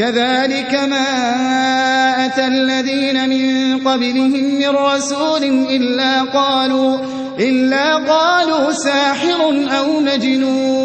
كذلك ما أتى الذين من قبلهم من رسول إلا قالوا, إلا قالوا ساحر أو مجنون.